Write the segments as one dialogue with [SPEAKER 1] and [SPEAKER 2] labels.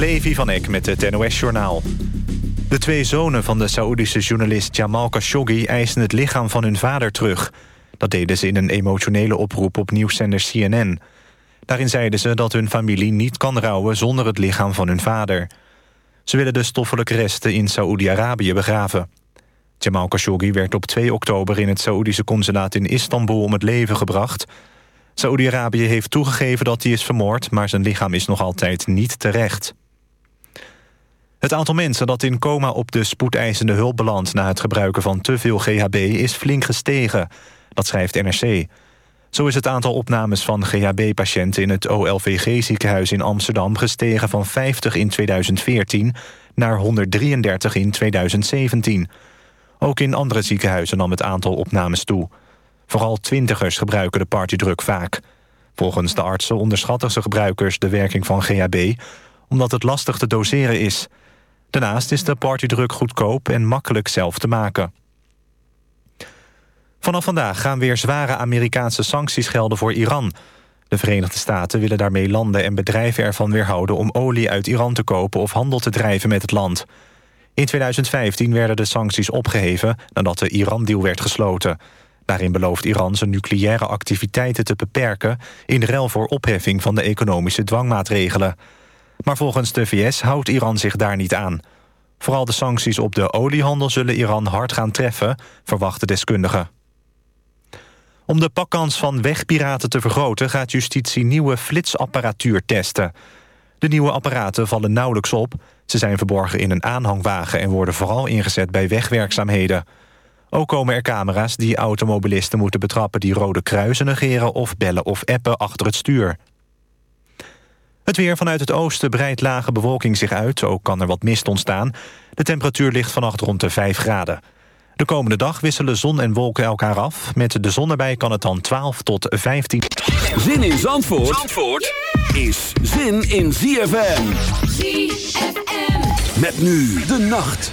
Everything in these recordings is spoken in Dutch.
[SPEAKER 1] Levi van Eck met het NOS-journaal. De twee zonen van de Saoedische journalist Jamal Khashoggi... eisen het lichaam van hun vader terug. Dat deden ze in een emotionele oproep op nieuwszender CNN. Daarin zeiden ze dat hun familie niet kan rouwen... zonder het lichaam van hun vader. Ze willen de stoffelijke resten in Saoedi-Arabië begraven. Jamal Khashoggi werd op 2 oktober in het Saoedische consulaat in Istanbul... om het leven gebracht... Saoedi-Arabië heeft toegegeven dat hij is vermoord... maar zijn lichaam is nog altijd niet terecht. Het aantal mensen dat in coma op de spoedeisende hulp belandt... na het gebruiken van te veel GHB is flink gestegen. Dat schrijft NRC. Zo is het aantal opnames van GHB-patiënten... in het OLVG-ziekenhuis in Amsterdam gestegen van 50 in 2014... naar 133 in 2017. Ook in andere ziekenhuizen nam het aantal opnames toe... Vooral twintigers gebruiken de partydruk vaak. Volgens de artsen onderschatten ze gebruikers de werking van GHB... omdat het lastig te doseren is. Daarnaast is de partydruk goedkoop en makkelijk zelf te maken. Vanaf vandaag gaan weer zware Amerikaanse sancties gelden voor Iran. De Verenigde Staten willen daarmee landen en bedrijven ervan weerhouden... om olie uit Iran te kopen of handel te drijven met het land. In 2015 werden de sancties opgeheven nadat de Iran-deal werd gesloten... Daarin belooft Iran zijn nucleaire activiteiten te beperken... in ruil voor opheffing van de economische dwangmaatregelen. Maar volgens de VS houdt Iran zich daar niet aan. Vooral de sancties op de oliehandel zullen Iran hard gaan treffen... verwachten deskundigen. Om de pakkans van wegpiraten te vergroten... gaat justitie nieuwe flitsapparatuur testen. De nieuwe apparaten vallen nauwelijks op. Ze zijn verborgen in een aanhangwagen... en worden vooral ingezet bij wegwerkzaamheden... Ook komen er camera's die automobilisten moeten betrappen... die rode kruisen negeren of bellen of appen achter het stuur. Het weer vanuit het oosten breidt lage bewolking zich uit. Ook kan er wat mist ontstaan. De temperatuur ligt vannacht rond de 5 graden. De komende dag wisselen zon en wolken elkaar af. Met de zon erbij kan het dan 12 tot 15.
[SPEAKER 2] Zin in Zandvoort, Zandvoort is zin in ZFM.
[SPEAKER 3] ZFM.
[SPEAKER 2] Met nu de nacht.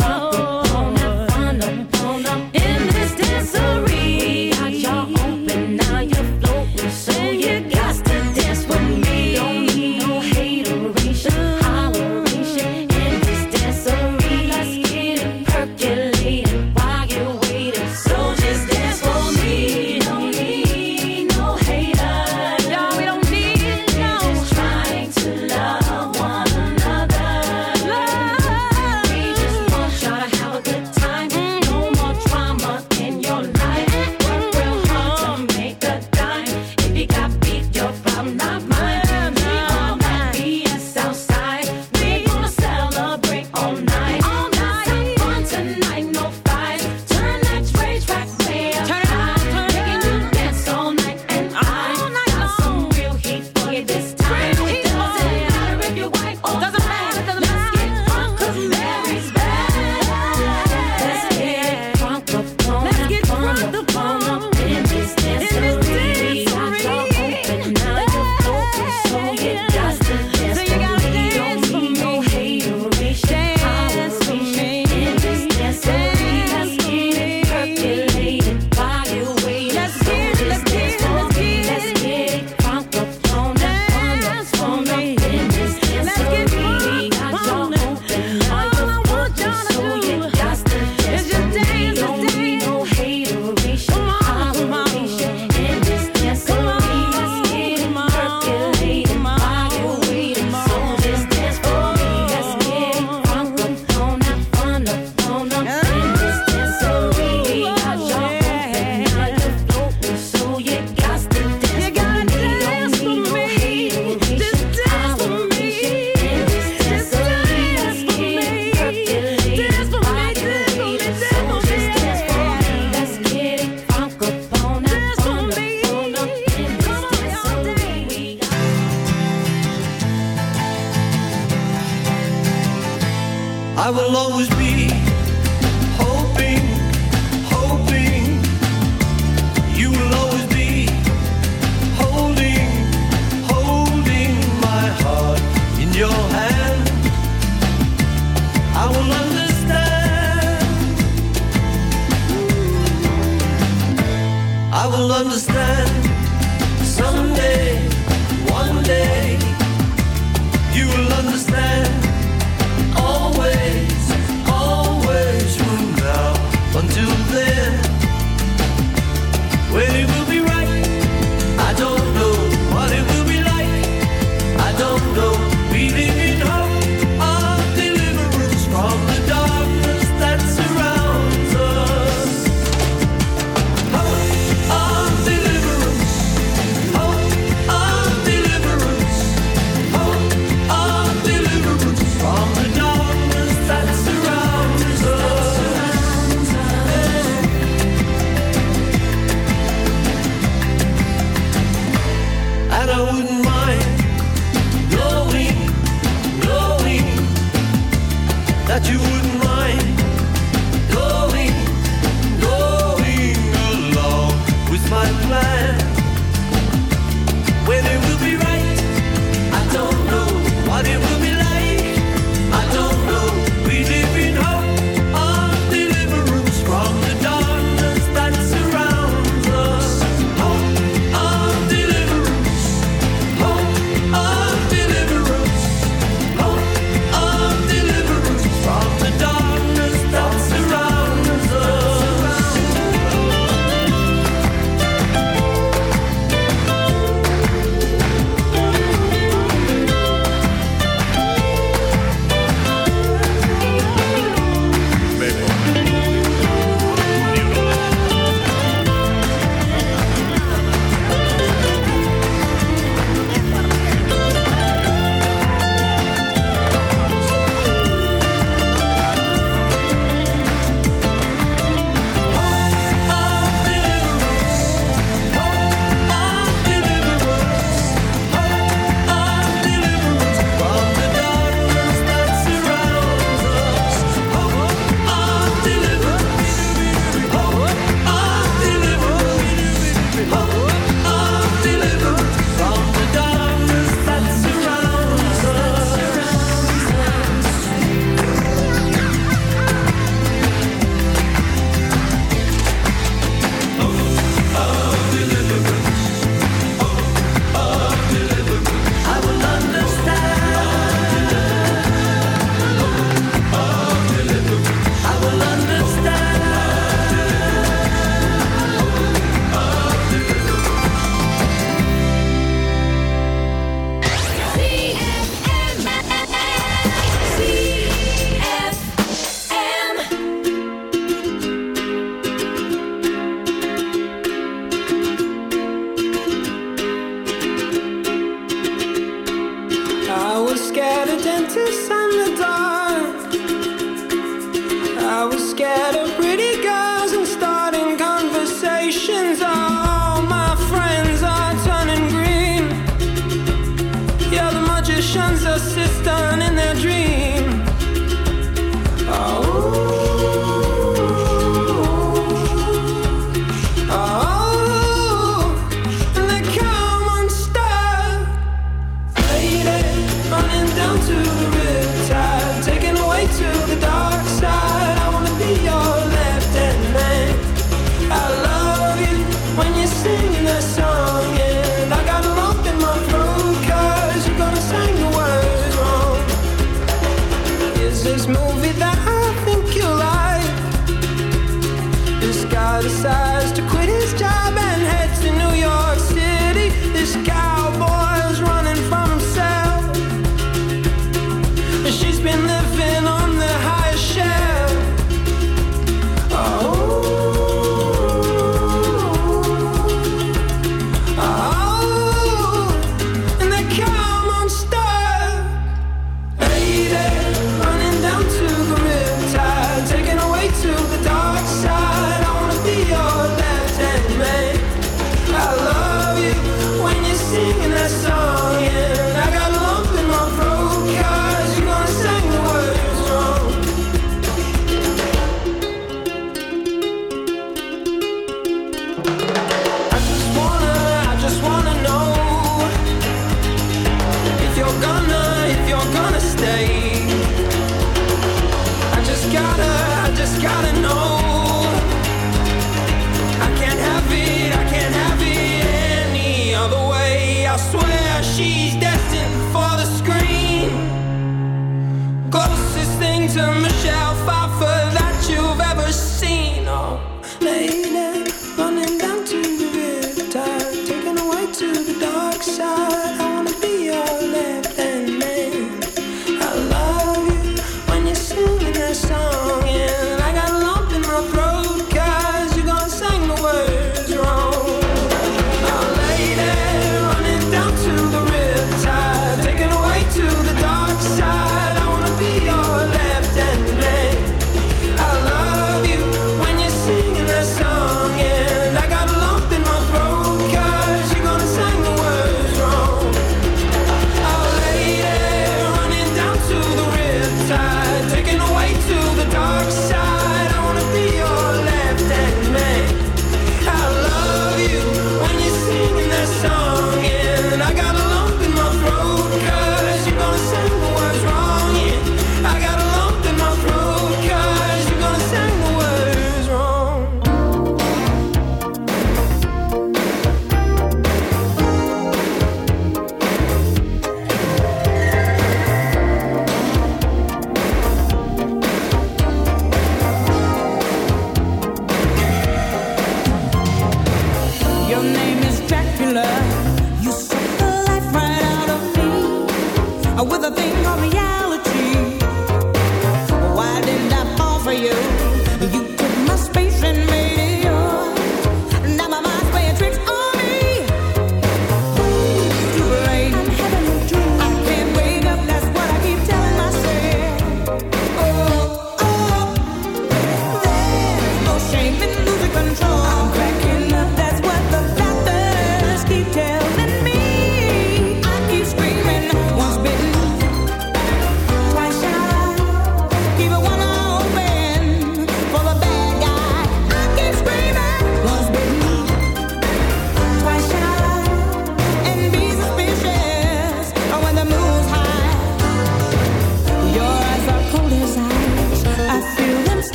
[SPEAKER 3] that you
[SPEAKER 4] wouldn't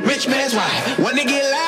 [SPEAKER 5] rich man's wife. Wanna get loud?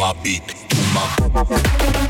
[SPEAKER 6] my
[SPEAKER 7] beat, to my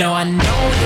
[SPEAKER 5] No, I know.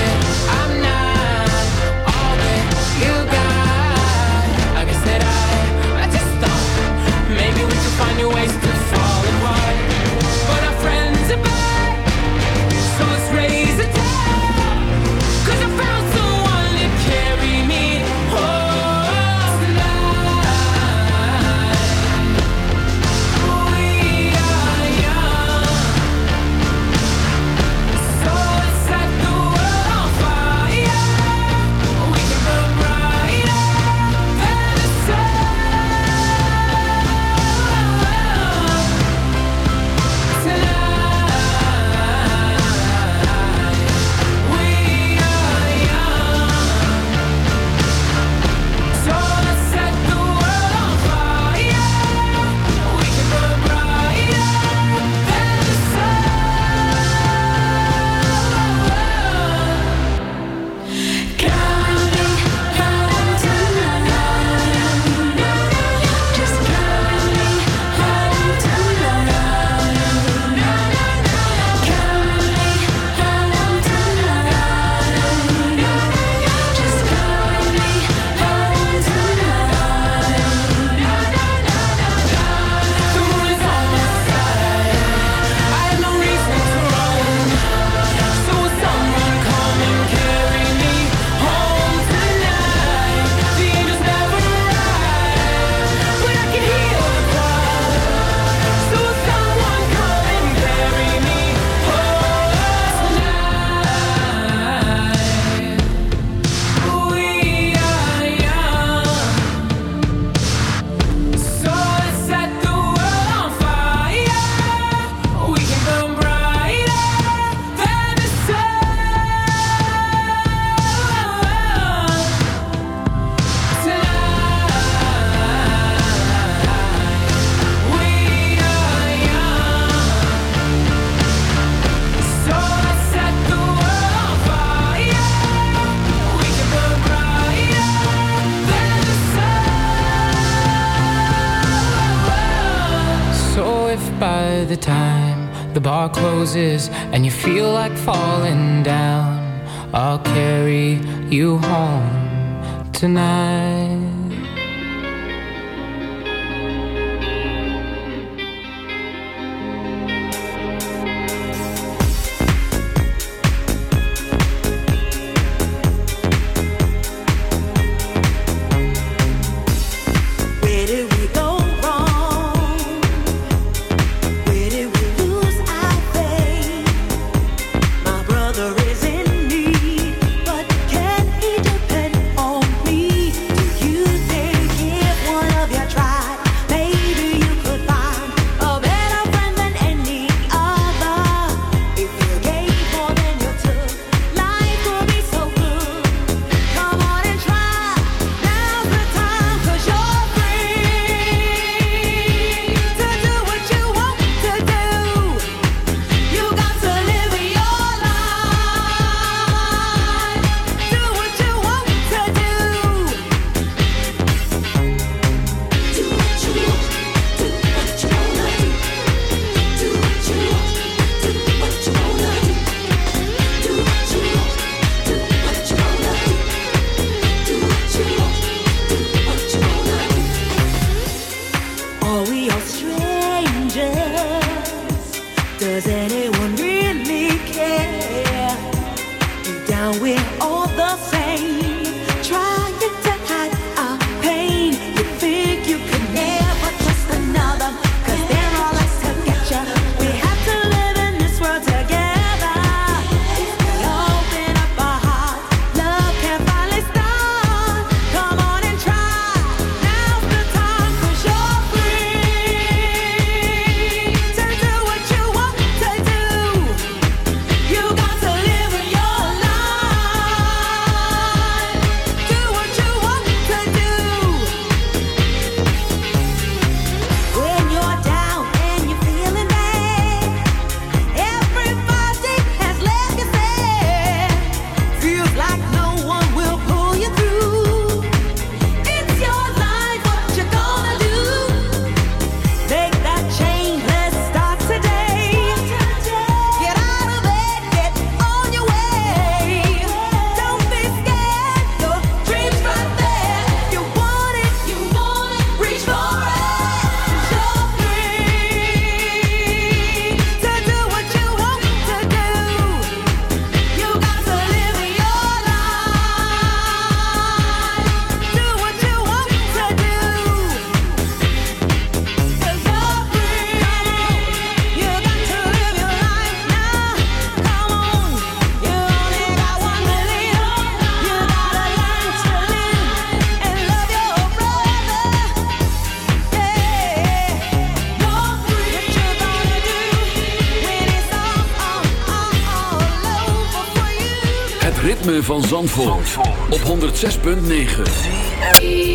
[SPEAKER 3] Van Zandvoort, op 106.9.